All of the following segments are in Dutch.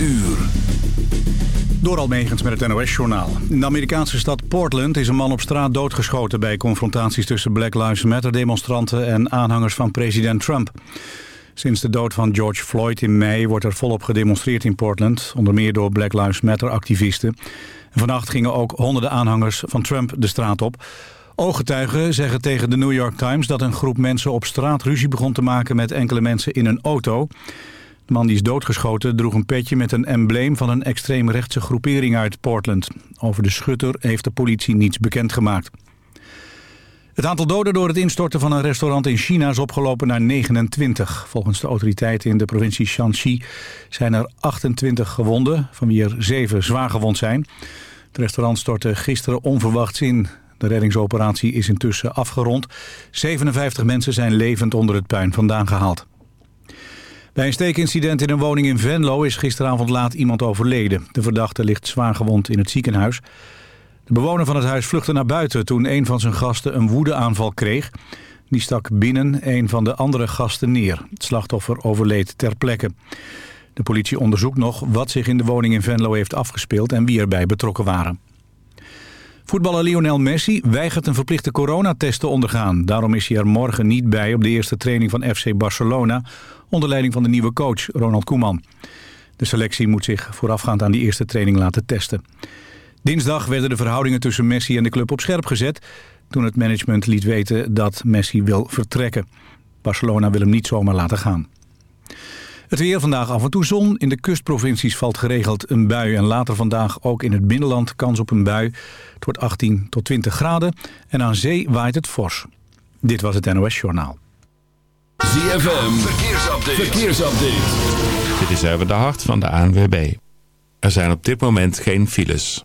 uur. Door Almegens met het NOS-journaal. In de Amerikaanse stad Portland is een man op straat doodgeschoten... bij confrontaties tussen Black Lives Matter-demonstranten... en aanhangers van president Trump. Sinds de dood van George Floyd in mei wordt er volop gedemonstreerd in Portland... onder meer door Black Lives Matter-activisten. Vannacht gingen ook honderden aanhangers van Trump de straat op... Ooggetuigen zeggen tegen de New York Times dat een groep mensen op straat ruzie begon te maken met enkele mensen in een auto. De man die is doodgeschoten droeg een petje met een embleem van een extreemrechtse groepering uit Portland. Over de schutter heeft de politie niets bekendgemaakt. Het aantal doden door het instorten van een restaurant in China is opgelopen naar 29. Volgens de autoriteiten in de provincie Shanxi zijn er 28 gewonden, van wie er 7 zwaar gewond zijn. Het restaurant stortte gisteren onverwachts in. De reddingsoperatie is intussen afgerond. 57 mensen zijn levend onder het puin vandaan gehaald. Bij een steekincident in een woning in Venlo is gisteravond laat iemand overleden. De verdachte ligt zwaar gewond in het ziekenhuis. De bewoner van het huis vluchtte naar buiten toen een van zijn gasten een woedeaanval kreeg. Die stak binnen een van de andere gasten neer. Het slachtoffer overleed ter plekke. De politie onderzoekt nog wat zich in de woning in Venlo heeft afgespeeld en wie erbij betrokken waren. Voetballer Lionel Messi weigert een verplichte coronatest te ondergaan. Daarom is hij er morgen niet bij op de eerste training van FC Barcelona... onder leiding van de nieuwe coach Ronald Koeman. De selectie moet zich voorafgaand aan die eerste training laten testen. Dinsdag werden de verhoudingen tussen Messi en de club op scherp gezet... toen het management liet weten dat Messi wil vertrekken. Barcelona wil hem niet zomaar laten gaan. Het weer vandaag af en toe zon. In de kustprovincies valt geregeld een bui. En later vandaag ook in het binnenland kans op een bui. Het wordt 18 tot 20 graden. En aan zee waait het fors. Dit was het NOS Journaal. ZFM, verkeersupdate. verkeersupdate. Dit is even de hart van de ANWB. Er zijn op dit moment geen files.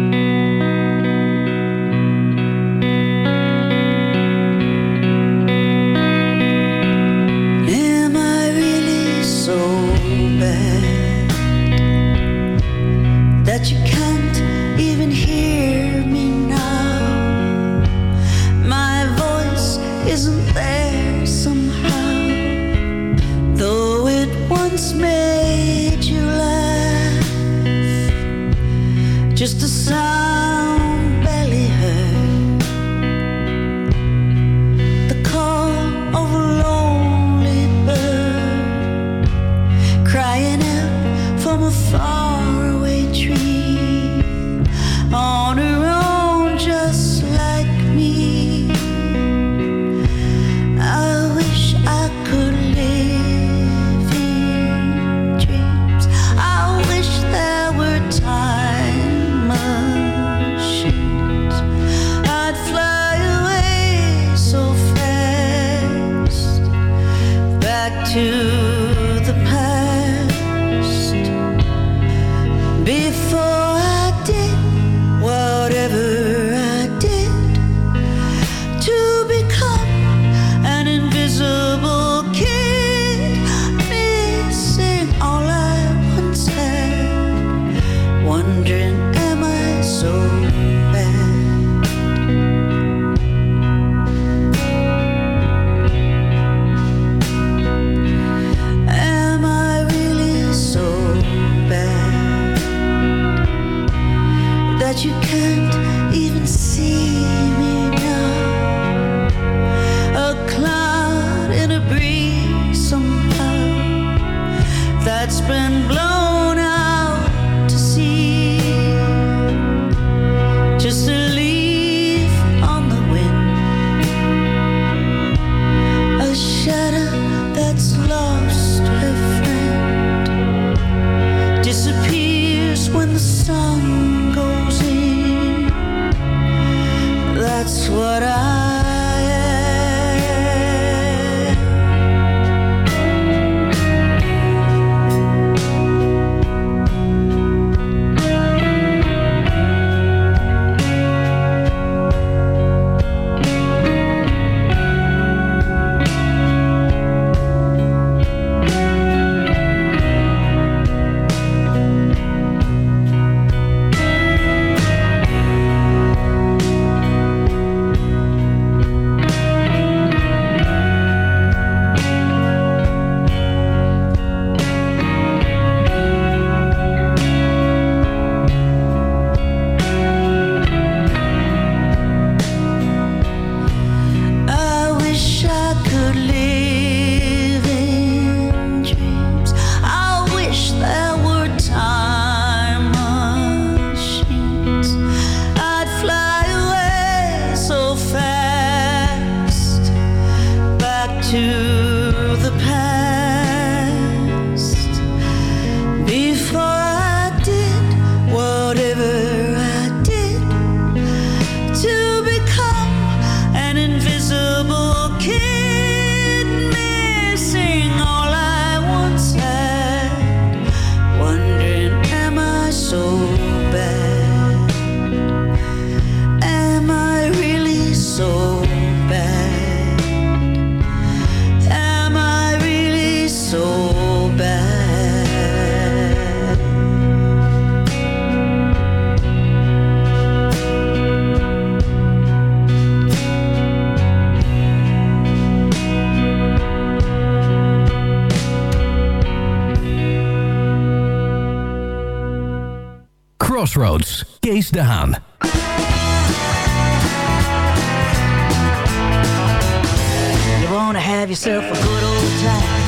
song Crossroads, Kees de Haan. You wanna have yourself a good old time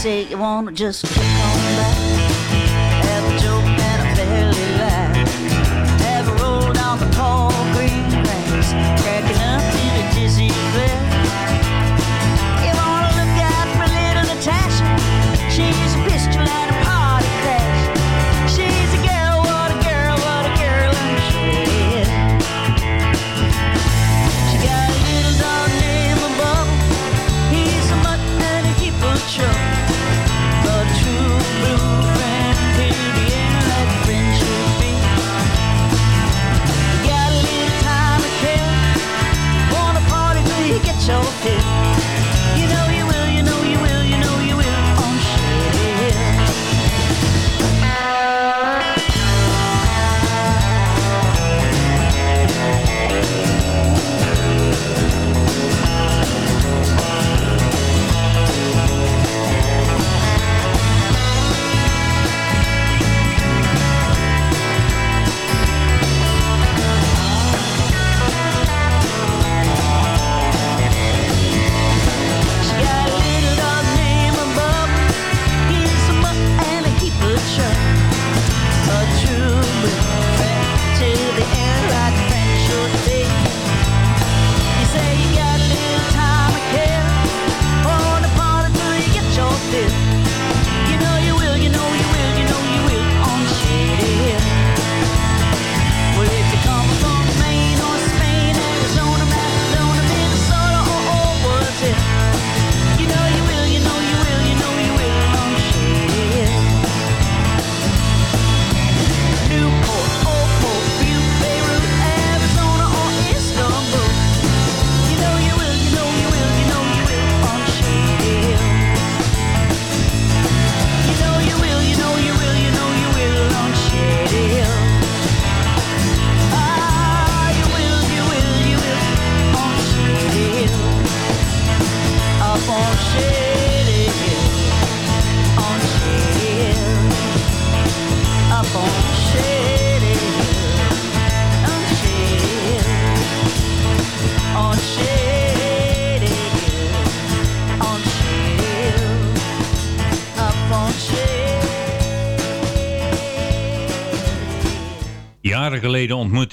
say you wanna just kick on back. Have a joke and a belly laugh. Have a roll down the tall green grass. Crack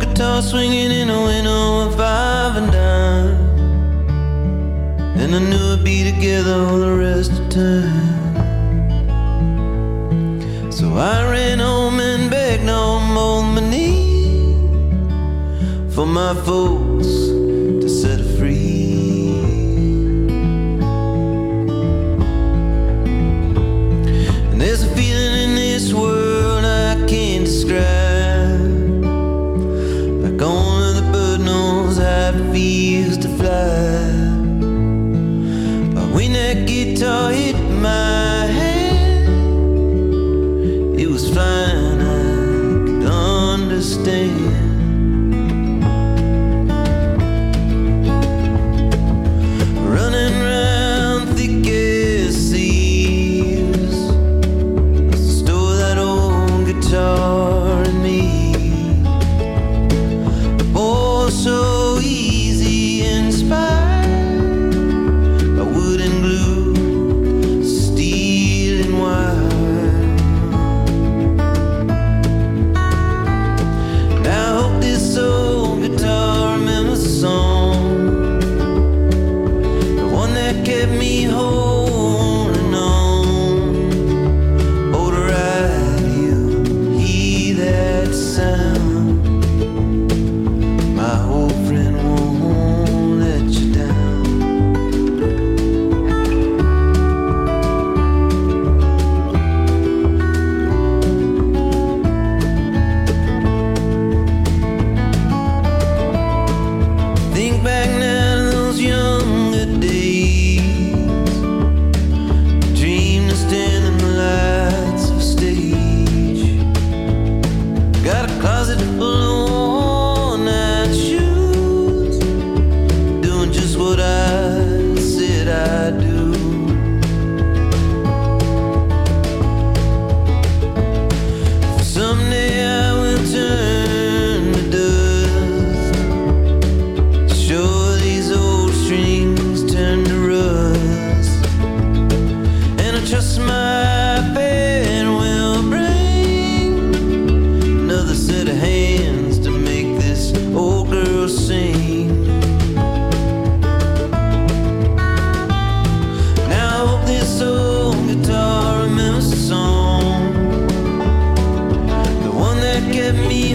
Guitar swinging in a window of five and dime. And I knew we'd be together all the rest of time. So I ran home and begged on both my knees for my folks to set her free. And there's a feeling in this world I can't describe. It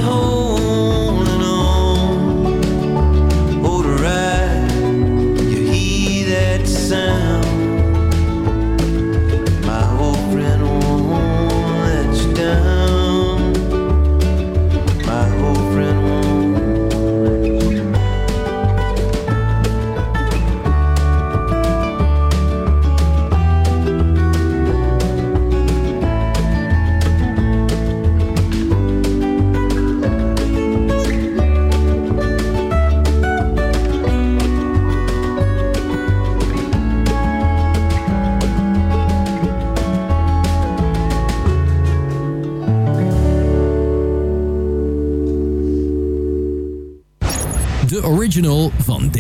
Oh.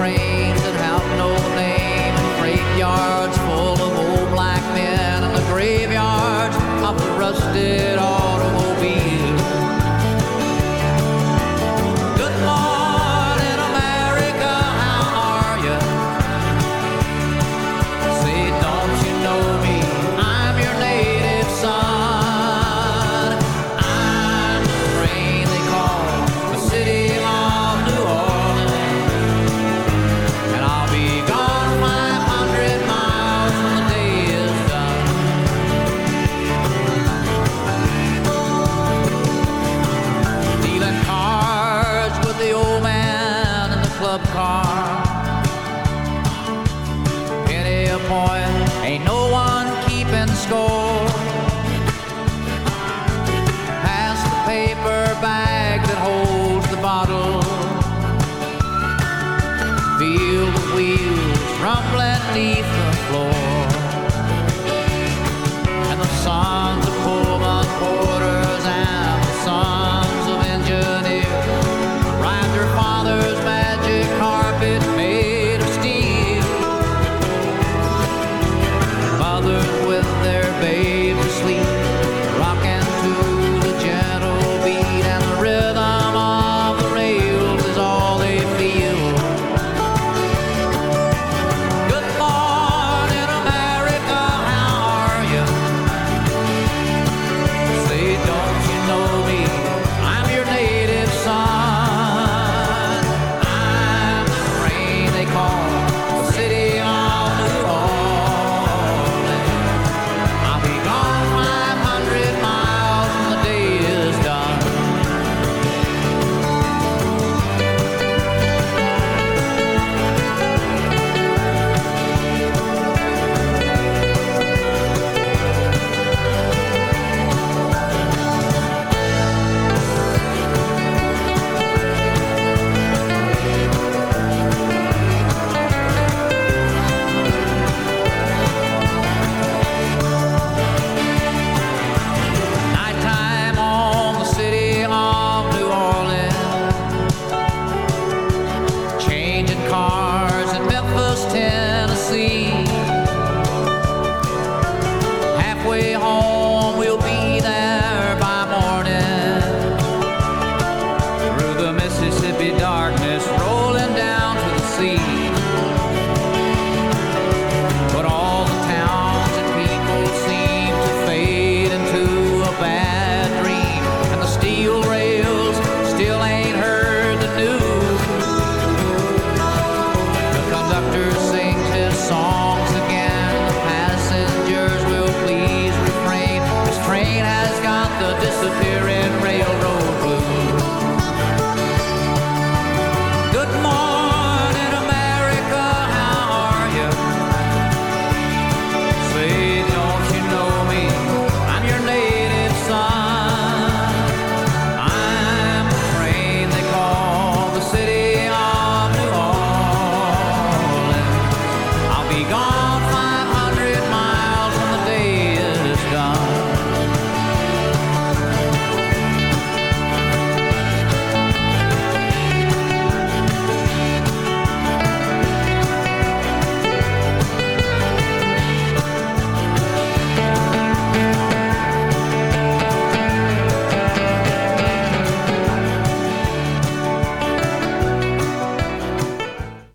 rain.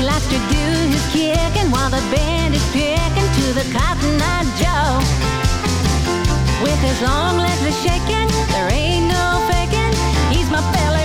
He likes to do his kicking while the band is picking to the Cotton Eye Joe. With his long legs a shaking, there ain't no faking. He's my belly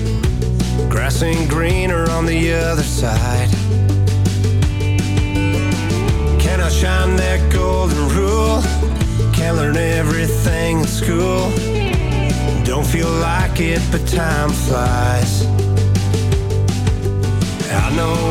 grass ain't greener on the other side. Can I shine that golden rule? Can't learn everything in school. Don't feel like it, but time flies. I know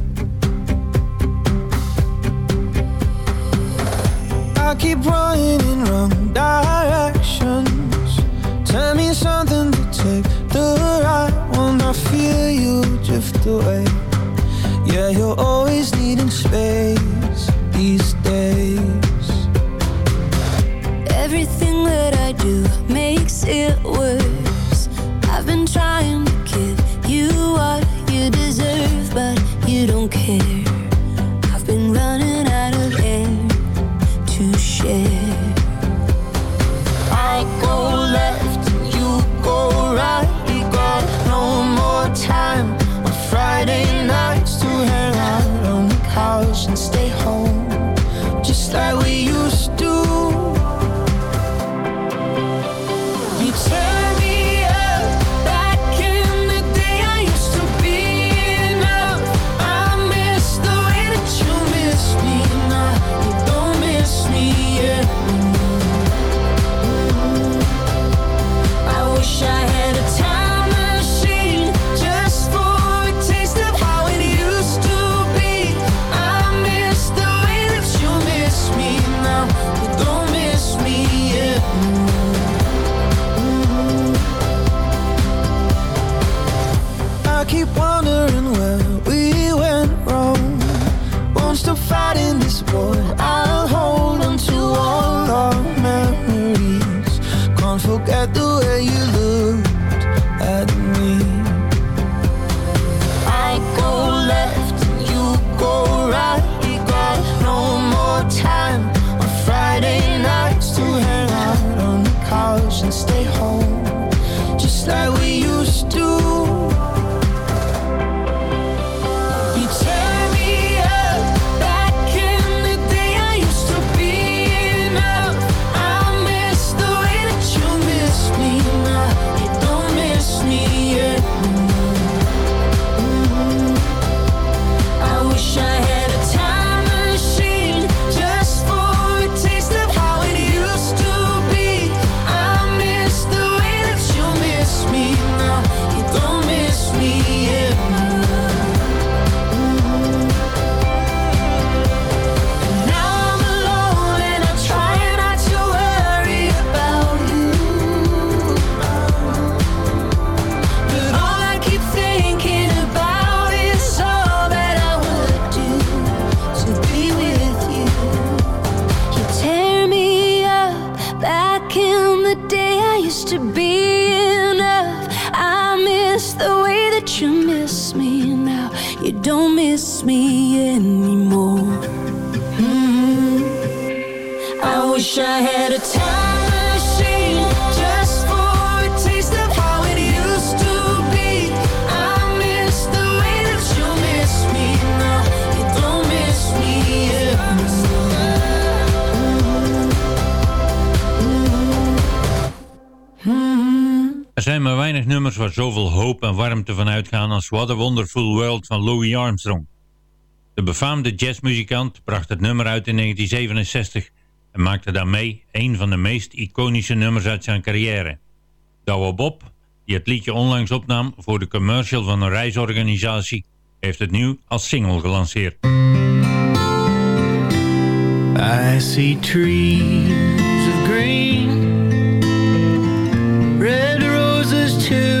I keep running in wrong directions. Tell me something. What a Wonderful World van Louis Armstrong. De befaamde jazzmuzikant bracht het nummer uit in 1967 en maakte daarmee een van de meest iconische nummers uit zijn carrière. Douwe Bob, die het liedje onlangs opnam voor de commercial van een reisorganisatie, heeft het nu als single gelanceerd. I see trees of green Red roses too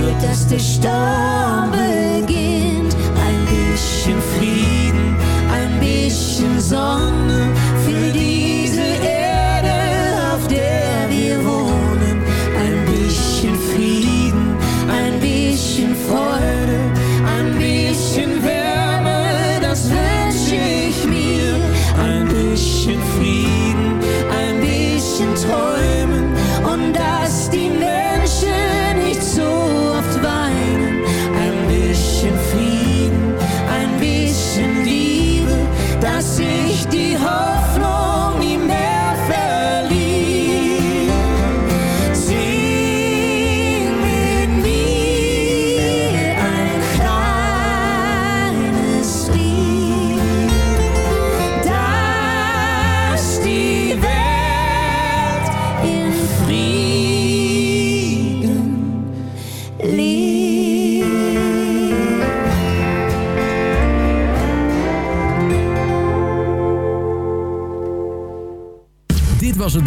Spürt, dass der Sturm beginnt. Ein bisschen Frieden, ein bisschen Sonne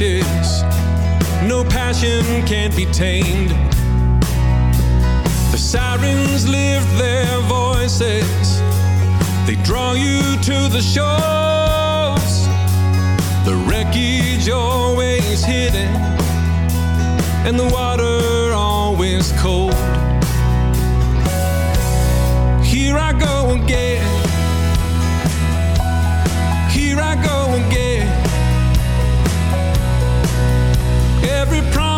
No passion can be tamed. The sirens lift their voices. They draw you to the shores. The wreckage always hidden. And the water always cold. Here I go again